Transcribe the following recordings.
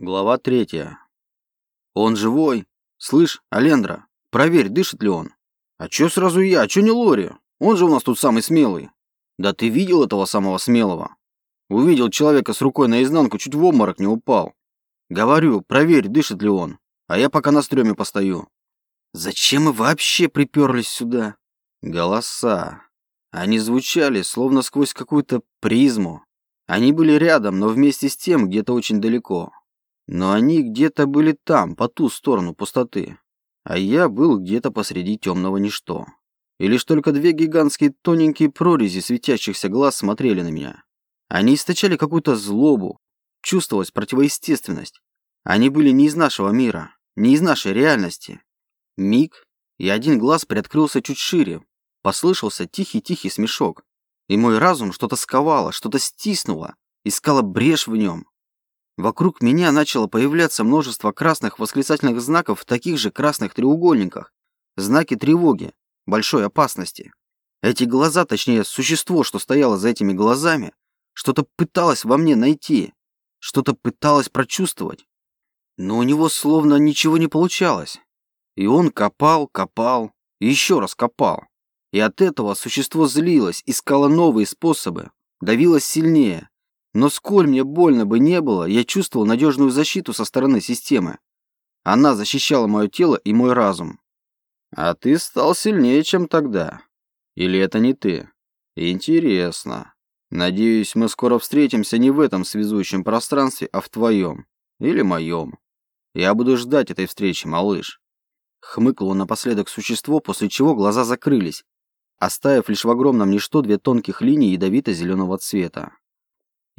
Глава третья. Он живой? Слышь, Алендра, проверь, дышит ли он. А чё сразу я, а чё не Лори? Он же у нас тут самый смелый. Да ты видел этого самого смелого? Увидел человека с рукой наизнанку, чуть в обморок не упал. Говорю, проверь, дышит ли он. А я пока на стреме постою. Зачем мы вообще приперлись сюда? Голоса. Они звучали, словно сквозь какую-то призму. Они были рядом, но вместе с тем где-то очень далеко. Но они где-то были там, по ту сторону пустоты. А я был где-то посреди темного ничто. И лишь только две гигантские тоненькие прорези светящихся глаз смотрели на меня. Они источали какую-то злобу. Чувствовалась противоестественность. Они были не из нашего мира, не из нашей реальности. Миг, и один глаз приоткрылся чуть шире. Послышался тихий-тихий смешок. И мой разум что-то сковало, что-то стиснуло, искало брешь в нем, Вокруг меня начало появляться множество красных восклицательных знаков в таких же красных треугольниках. Знаки тревоги, большой опасности. Эти глаза, точнее, существо, что стояло за этими глазами, что-то пыталось во мне найти, что-то пыталось прочувствовать. Но у него словно ничего не получалось. И он копал, копал, еще раз копал. И от этого существо злилось, искало новые способы, давилось сильнее, но сколь мне больно бы не было, я чувствовал надежную защиту со стороны системы. Она защищала мое тело и мой разум. А ты стал сильнее, чем тогда. Или это не ты? Интересно. Надеюсь, мы скоро встретимся не в этом связующем пространстве, а в твоем. Или моем. Я буду ждать этой встречи, малыш. Хмыкнуло напоследок существо, после чего глаза закрылись, оставив лишь в огромном ничто две тонких линии ядовито-зеленого цвета.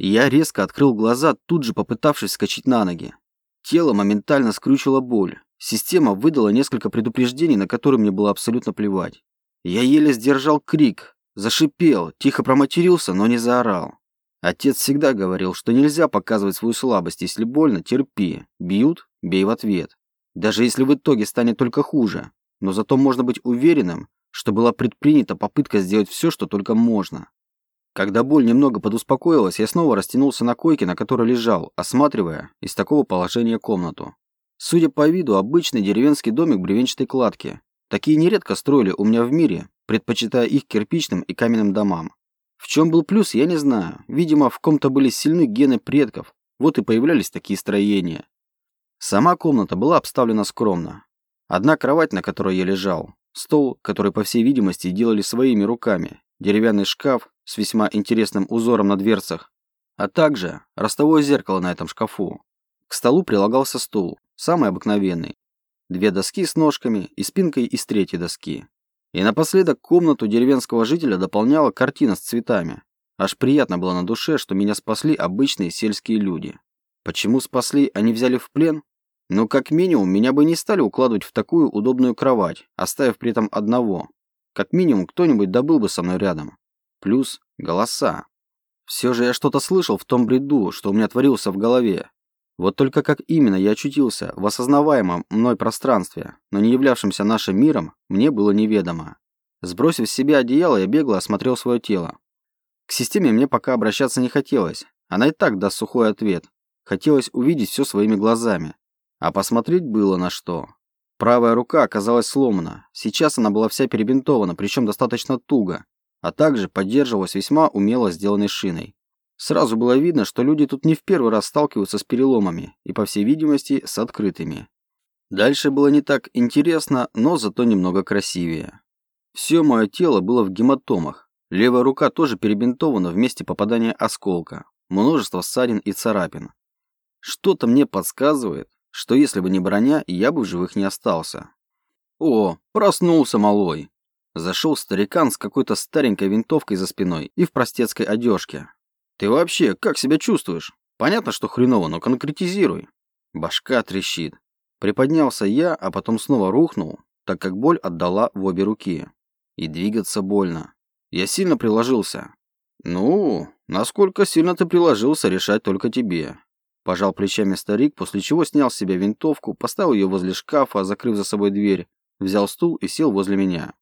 Я резко открыл глаза, тут же попытавшись скачать на ноги. Тело моментально скрючило боль. Система выдала несколько предупреждений, на которые мне было абсолютно плевать. Я еле сдержал крик, зашипел, тихо проматерился, но не заорал. Отец всегда говорил, что нельзя показывать свою слабость, если больно, терпи, бьют, бей в ответ. Даже если в итоге станет только хуже, но зато можно быть уверенным, что была предпринята попытка сделать все, что только можно. Когда боль немного подуспокоилась, я снова растянулся на койке, на которой лежал, осматривая из такого положения комнату. Судя по виду, обычный деревенский домик бревенчатой кладки. Такие нередко строили у меня в мире, предпочитая их кирпичным и каменным домам. В чем был плюс, я не знаю. Видимо, в ком-то были сильны гены предков, вот и появлялись такие строения. Сама комната была обставлена скромно. Одна кровать, на которой я лежал, стол, который, по всей видимости, делали своими руками, деревянный шкаф с весьма интересным узором на дверцах, а также ростовое зеркало на этом шкафу. К столу прилагался стул, самый обыкновенный. Две доски с ножками и спинкой из третьей доски. И напоследок комнату деревенского жителя дополняла картина с цветами. Аж приятно было на душе, что меня спасли обычные сельские люди. Почему спасли, а не взяли в плен? Ну, как минимум, меня бы не стали укладывать в такую удобную кровать, оставив при этом одного. Как минимум, кто-нибудь добыл бы со мной рядом. Плюс голоса. Все же я что-то слышал в том бреду, что у меня творился в голове. Вот только как именно я очутился в осознаваемом мной пространстве, но не являвшемся нашим миром, мне было неведомо. Сбросив с себя одеяло, я бегло осмотрел свое тело. К системе мне пока обращаться не хотелось. Она и так даст сухой ответ. Хотелось увидеть все своими глазами. А посмотреть было на что. Правая рука оказалась сломана. Сейчас она была вся перебинтована, причем достаточно туго, а также поддерживалась весьма умело сделанной шиной. Сразу было видно, что люди тут не в первый раз сталкиваются с переломами и, по всей видимости, с открытыми. Дальше было не так интересно, но зато немного красивее. Все мое тело было в гематомах. Левая рука тоже перебинтована в месте попадания осколка. Множество ссадин и царапин. Что-то мне подсказывает, что если бы не броня, я бы в живых не остался. О, проснулся малой. Зашел старикан с какой-то старенькой винтовкой за спиной и в простецкой одежке. Ты вообще как себя чувствуешь? Понятно, что хреново, но конкретизируй. Башка трещит. Приподнялся я, а потом снова рухнул, так как боль отдала в обе руки. И двигаться больно. Я сильно приложился. Ну, насколько сильно ты приложился, решать только тебе. Пожал плечами старик, после чего снял с себя винтовку, поставил ее возле шкафа, закрыв за собой дверь, взял стул и сел возле меня.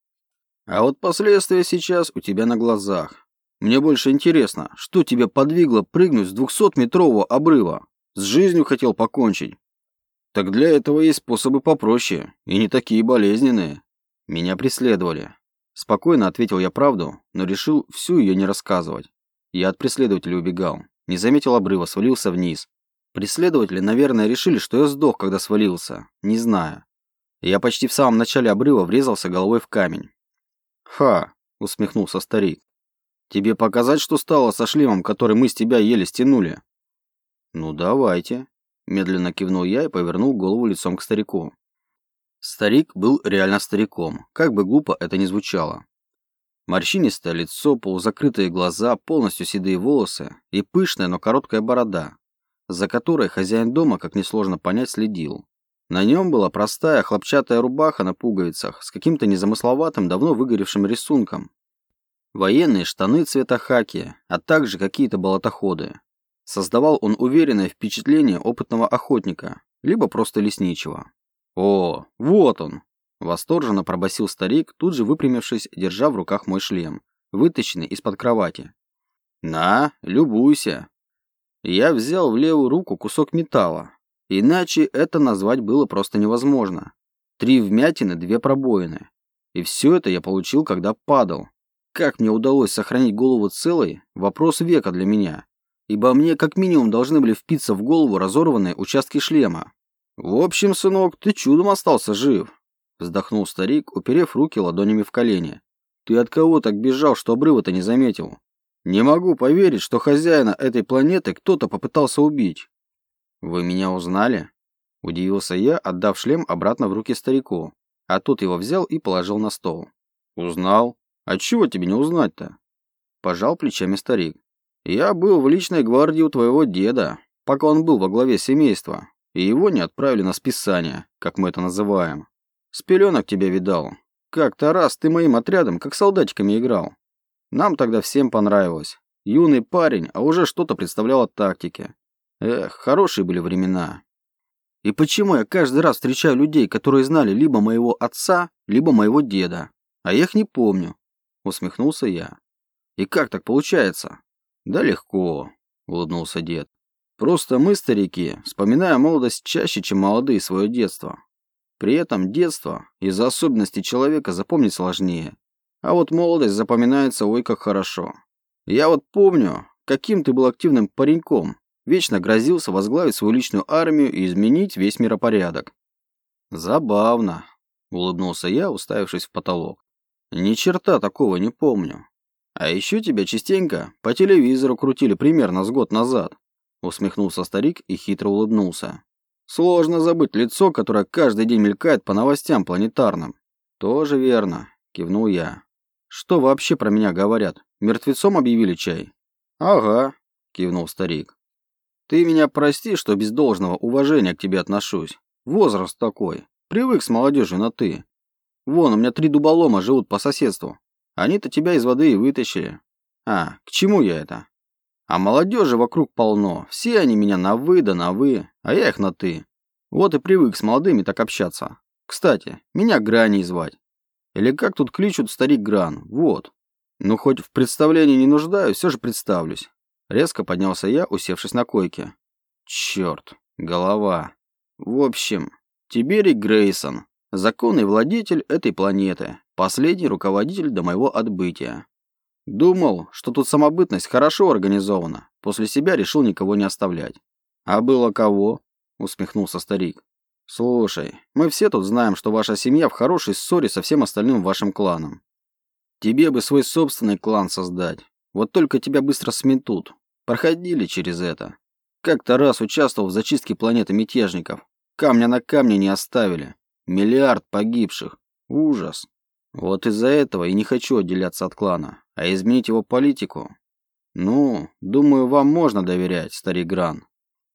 А вот последствия сейчас у тебя на глазах. Мне больше интересно, что тебя подвигло прыгнуть с двухсотметрового обрыва? С жизнью хотел покончить. Так для этого есть способы попроще и не такие болезненные. Меня преследовали. Спокойно ответил я правду, но решил всю ее не рассказывать. Я от преследователя убегал. Не заметил обрыва, свалился вниз. Преследователи, наверное, решили, что я сдох, когда свалился. Не знаю. Я почти в самом начале обрыва врезался головой в камень. «Ха!» – усмехнулся старик. «Тебе показать, что стало со шлемом, который мы с тебя еле стянули?» «Ну, давайте», – медленно кивнул я и повернул голову лицом к старику. Старик был реально стариком, как бы глупо это ни звучало. Морщинистое лицо, полузакрытые глаза, полностью седые волосы и пышная, но короткая борода, за которой хозяин дома, как несложно понять, следил. На нем была простая хлопчатая рубаха на пуговицах с каким-то незамысловатым, давно выгоревшим рисунком. Военные штаны цвета хаки, а также какие-то болотоходы. Создавал он уверенное впечатление опытного охотника, либо просто лесничего. «О, вот он!» – восторженно пробасил старик, тут же выпрямившись, держа в руках мой шлем, вытащенный из-под кровати. «На, любуйся!» Я взял в левую руку кусок металла, Иначе это назвать было просто невозможно. Три вмятины, две пробоины. И все это я получил, когда падал. Как мне удалось сохранить голову целой – вопрос века для меня. Ибо мне как минимум должны были впиться в голову разорванные участки шлема. «В общем, сынок, ты чудом остался жив», – вздохнул старик, уперев руки ладонями в колени. «Ты от кого так бежал, что обрыва-то не заметил? Не могу поверить, что хозяина этой планеты кто-то попытался убить. «Вы меня узнали?» Удивился я, отдав шлем обратно в руки старику, а тот его взял и положил на стол. «Узнал? А чего тебе не узнать-то?» Пожал плечами старик. «Я был в личной гвардии у твоего деда, пока он был во главе семейства, и его не отправили на списание, как мы это называем. С пеленок тебя видал. Как-то раз ты моим отрядом, как солдатиками играл. Нам тогда всем понравилось. Юный парень, а уже что-то представлял о тактике. Эх, хорошие были времена. И почему я каждый раз встречаю людей, которые знали либо моего отца, либо моего деда, а я их не помню? Усмехнулся я. И как так получается? Да легко, улыбнулся дед. Просто мы, старики, вспоминаем молодость чаще, чем молодые свое детство. При этом детство из-за особенностей человека запомнить сложнее. А вот молодость запоминается ой как хорошо. Я вот помню, каким ты был активным пареньком, вечно грозился возглавить свою личную армию и изменить весь миропорядок. Забавно, улыбнулся я, уставившись в потолок. Ни черта такого не помню. А еще тебя частенько по телевизору крутили примерно с год назад. Усмехнулся старик и хитро улыбнулся. Сложно забыть лицо, которое каждый день мелькает по новостям планетарным. Тоже верно, кивнул я. Что вообще про меня говорят? Мертвецом объявили чай? Ага, кивнул старик. Ты меня прости, что без должного уважения к тебе отношусь. Возраст такой. Привык с молодежью на «ты». Вон, у меня три дуболома живут по соседству. Они-то тебя из воды и вытащили. А, к чему я это? А молодежи вокруг полно. Все они меня на «вы» да на «вы», а я их на «ты». Вот и привык с молодыми так общаться. Кстати, меня Граней звать. Или как тут кличут старик Гран, вот. Ну, хоть в представлении не нуждаюсь, все же представлюсь. Резко поднялся я, усевшись на койке. Черт, голова. В общем, Тиберий Грейсон, законный владетель этой планеты, последний руководитель до моего отбытия. Думал, что тут самобытность хорошо организована, после себя решил никого не оставлять. А было кого? Усмехнулся старик. Слушай, мы все тут знаем, что ваша семья в хорошей ссоре со всем остальным вашим кланом. Тебе бы свой собственный клан создать. Вот только тебя быстро сметут, Проходили через это. Как-то раз участвовал в зачистке планеты мятежников. Камня на камне не оставили. Миллиард погибших. Ужас. Вот из-за этого и не хочу отделяться от клана, а изменить его политику. Ну, думаю, вам можно доверять, старик Гран.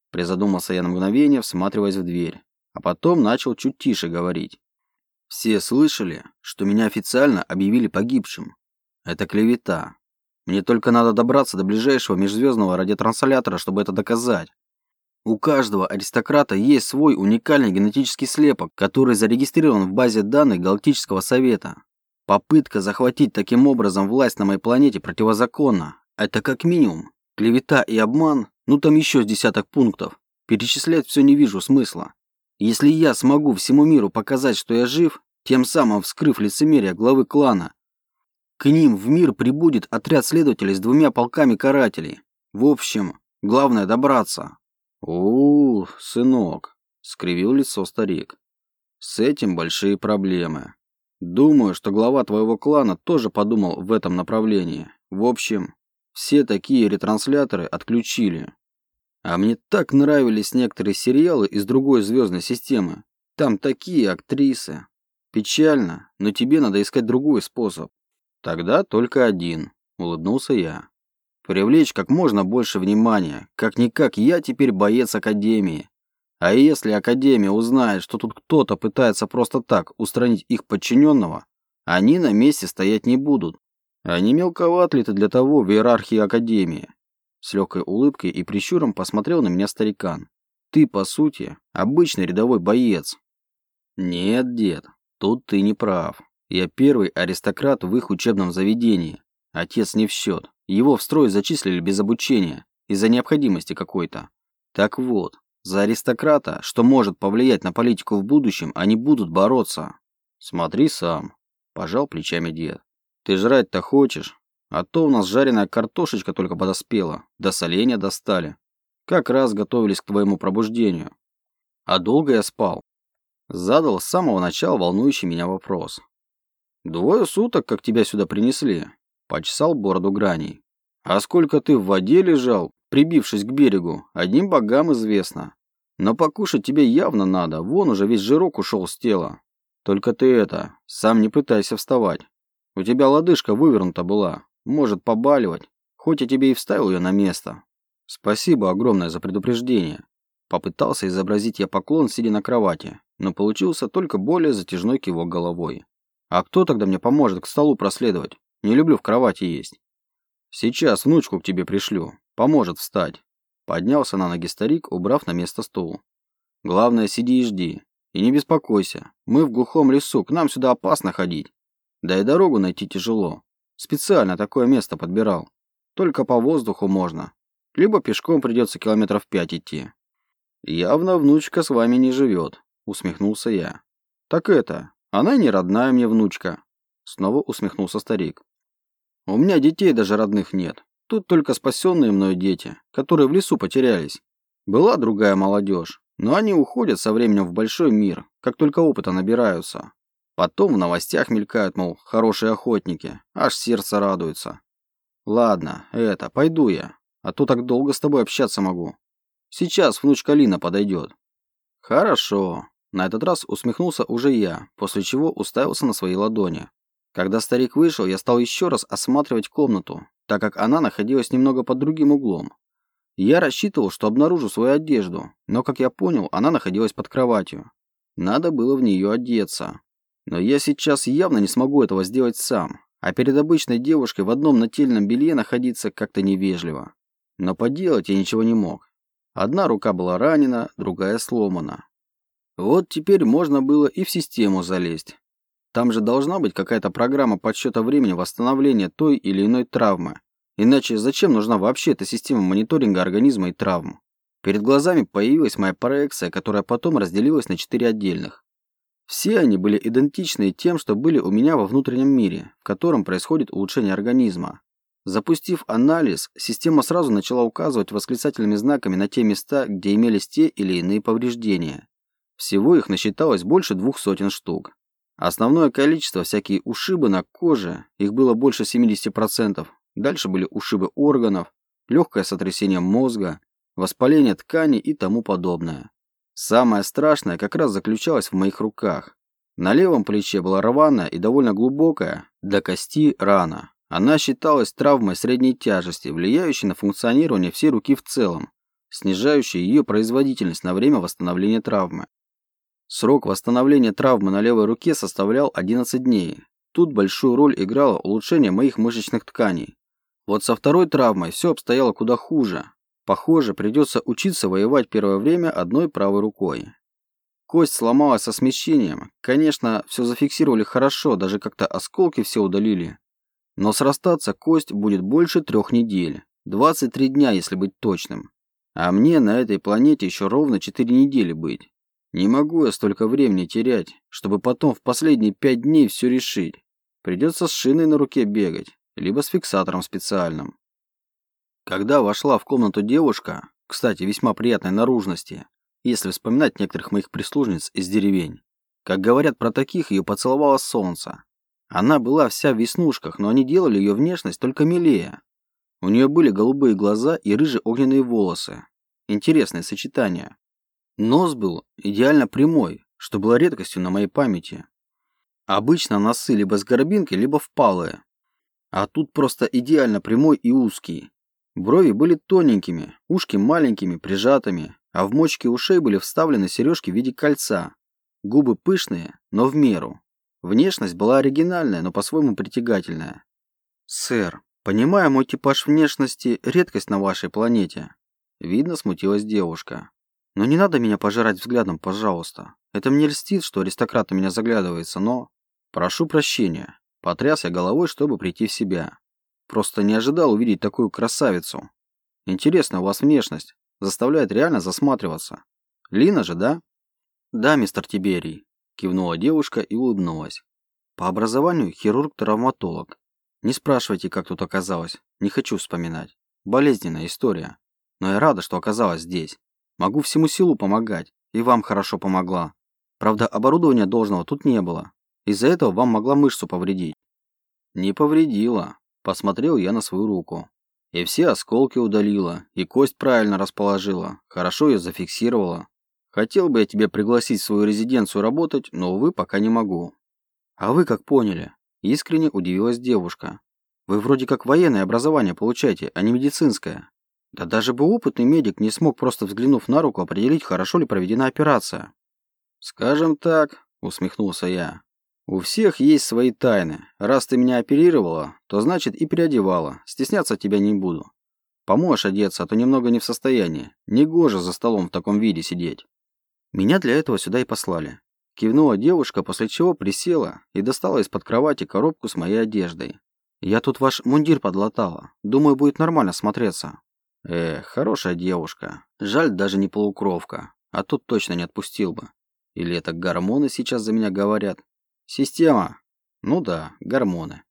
Призадумался я на мгновение, всматриваясь в дверь, а потом начал чуть тише говорить. Все слышали, что меня официально объявили погибшим. Это клевета. Мне только надо добраться до ближайшего межзвездного радиотранслятора, чтобы это доказать. У каждого аристократа есть свой уникальный генетический слепок, который зарегистрирован в базе данных Галактического Совета. Попытка захватить таким образом власть на моей планете противозаконна. Это как минимум. Клевета и обман, ну там еще с десяток пунктов. Перечислять все не вижу смысла. Если я смогу всему миру показать, что я жив, тем самым вскрыв лицемерие главы клана, к ним в мир прибудет отряд следователей с двумя полками карателей. В общем, главное добраться. у, -у сынок, скривил лицо старик. С этим большие проблемы. Думаю, что глава твоего клана тоже подумал в этом направлении. В общем, все такие ретрансляторы отключили. А мне так нравились некоторые сериалы из другой звездной системы. Там такие актрисы. Печально, но тебе надо искать другой способ. Тогда только один, улыбнулся я. Привлечь как можно больше внимания. Как-никак я теперь боец Академии. А если Академия узнает, что тут кто-то пытается просто так устранить их подчиненного, они на месте стоять не будут. Они мелковат ли ты для того в иерархии Академии? С легкой улыбкой и прищуром посмотрел на меня старикан. Ты, по сути, обычный рядовой боец. Нет, дед, тут ты не прав. Я первый аристократ в их учебном заведении. Отец не в счет. Его в строй зачислили без обучения, из-за необходимости какой-то. Так вот, за аристократа, что может повлиять на политику в будущем, они будут бороться. Смотри сам. Пожал плечами дед. Ты жрать-то хочешь? А то у нас жареная картошечка только подоспела, до соленья достали. Как раз готовились к твоему пробуждению. А долго я спал? Задал с самого начала волнующий меня вопрос. Двое суток, как тебя сюда принесли. Почесал бороду граней. А сколько ты в воде лежал, прибившись к берегу, одним богам известно. Но покушать тебе явно надо, вон уже весь жирок ушел с тела. Только ты это, сам не пытайся вставать. У тебя лодыжка вывернута была, может побаливать, хоть я тебе и вставил ее на место. Спасибо огромное за предупреждение. Попытался изобразить я поклон, сидя на кровати, но получился только более затяжной кивок головой. А кто тогда мне поможет к столу проследовать? Не люблю в кровати есть. Сейчас внучку к тебе пришлю. Поможет встать. Поднялся на ноги старик, убрав на место стул. Главное, сиди и жди. И не беспокойся. Мы в глухом лесу, к нам сюда опасно ходить. Да и дорогу найти тяжело. Специально такое место подбирал. Только по воздуху можно. Либо пешком придется километров пять идти. Явно внучка с вами не живет, усмехнулся я. Так это, она не родная мне внучка. Снова усмехнулся старик. У меня детей даже родных нет. Тут только спасенные мною дети, которые в лесу потерялись. Была другая молодежь, но они уходят со временем в большой мир, как только опыта набираются. Потом в новостях мелькают, мол, хорошие охотники, аж сердце радуется. Ладно, это, пойду я, а то так долго с тобой общаться могу. Сейчас внучка Лина подойдет. Хорошо, на этот раз усмехнулся уже я, после чего уставился на свои ладони. Когда старик вышел, я стал еще раз осматривать комнату, так как она находилась немного под другим углом. Я рассчитывал, что обнаружу свою одежду, но, как я понял, она находилась под кроватью. Надо было в нее одеться. Но я сейчас явно не смогу этого сделать сам, а перед обычной девушкой в одном нательном белье находиться как-то невежливо. Но поделать я ничего не мог. Одна рука была ранена, другая сломана. Вот теперь можно было и в систему залезть. Там же должна быть какая-то программа подсчета времени восстановления той или иной травмы. Иначе зачем нужна вообще эта система мониторинга организма и травм? Перед глазами появилась моя проекция, которая потом разделилась на четыре отдельных. Все они были идентичны тем, что были у меня во внутреннем мире, в котором происходит улучшение организма. Запустив анализ, система сразу начала указывать восклицательными знаками на те места, где имелись те или иные повреждения. Всего их насчиталось больше двух сотен штук. Основное количество всякие ушибы на коже, их было больше 70%. Дальше были ушибы органов, легкое сотрясение мозга, воспаление тканей и тому подобное. Самое страшное как раз заключалось в моих руках. На левом плече была рваная и довольно глубокая, для кости, рана. Она считалась травмой средней тяжести, влияющей на функционирование всей руки в целом, снижающей ее производительность на время восстановления травмы. Срок восстановления травмы на левой руке составлял 11 дней. Тут большую роль играло улучшение моих мышечных тканей. Вот со второй травмой все обстояло куда хуже. Похоже, придется учиться воевать первое время одной правой рукой. Кость сломалась со смещением. Конечно, все зафиксировали хорошо, даже как-то осколки все удалили. Но срастаться кость будет больше трех недель. 23 дня, если быть точным. А мне на этой планете еще ровно четыре недели быть. Не могу я столько времени терять, чтобы потом в последние пять дней все решить. Придется с шиной на руке бегать, либо с фиксатором специальным. Когда вошла в комнату девушка, кстати, весьма приятной наружности, если вспоминать некоторых моих прислужниц из деревень, как говорят про таких, ее поцеловало солнце. Она была вся в веснушках, но они делали ее внешность только милее. У нее были голубые глаза и рыжие огненные волосы. Интересное сочетание. Нос был идеально прямой, что было редкостью на моей памяти. Обычно носы либо с горбинкой, либо впалые. А тут просто идеально прямой и узкий. Брови были тоненькими, ушки маленькими, прижатыми, а в мочке ушей были вставлены сережки в виде кольца. Губы пышные, но в меру. Внешность была оригинальная, но по-своему притягательная. «Сэр, понимаю, мой типаж внешности – редкость на вашей планете». Видно, смутилась девушка. «Но не надо меня пожирать взглядом, пожалуйста. Это мне льстит, что аристократ на меня заглядывается, но...» «Прошу прощения». Потряс я головой, чтобы прийти в себя. Просто не ожидал увидеть такую красавицу. Интересно, у вас внешность заставляет реально засматриваться. Лина же, да? Да, мистер Тиберий, кивнула девушка и улыбнулась. По образованию хирург-травматолог. Не спрашивайте, как тут оказалось. Не хочу вспоминать. Болезненная история. Но я рада, что оказалась здесь. Могу всему силу помогать. И вам хорошо помогла. Правда, оборудования должного тут не было. Из-за этого вам могла мышцу повредить. Не повредила. Посмотрел я на свою руку. И все осколки удалила, и кость правильно расположила, хорошо ее зафиксировала. Хотел бы я тебя пригласить в свою резиденцию работать, но, увы, пока не могу. А вы как поняли? Искренне удивилась девушка. Вы вроде как военное образование получаете, а не медицинское. Да даже бы опытный медик не смог просто взглянув на руку определить, хорошо ли проведена операция. Скажем так, усмехнулся я. У всех есть свои тайны. Раз ты меня оперировала, то значит и переодевала. Стесняться тебя не буду. Поможешь одеться, а то немного не в состоянии. Негоже за столом в таком виде сидеть. Меня для этого сюда и послали. Кивнула девушка, после чего присела и достала из-под кровати коробку с моей одеждой. Я тут ваш мундир подлатала. Думаю, будет нормально смотреться. Эх, хорошая девушка. Жаль, даже не полукровка. А тут точно не отпустил бы. Или это гормоны сейчас за меня говорят? Система? Ну да, гормоны.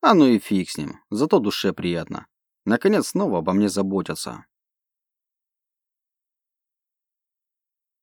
А ну и фиг с ним, зато душе приятно. Наконец снова обо мне заботятся.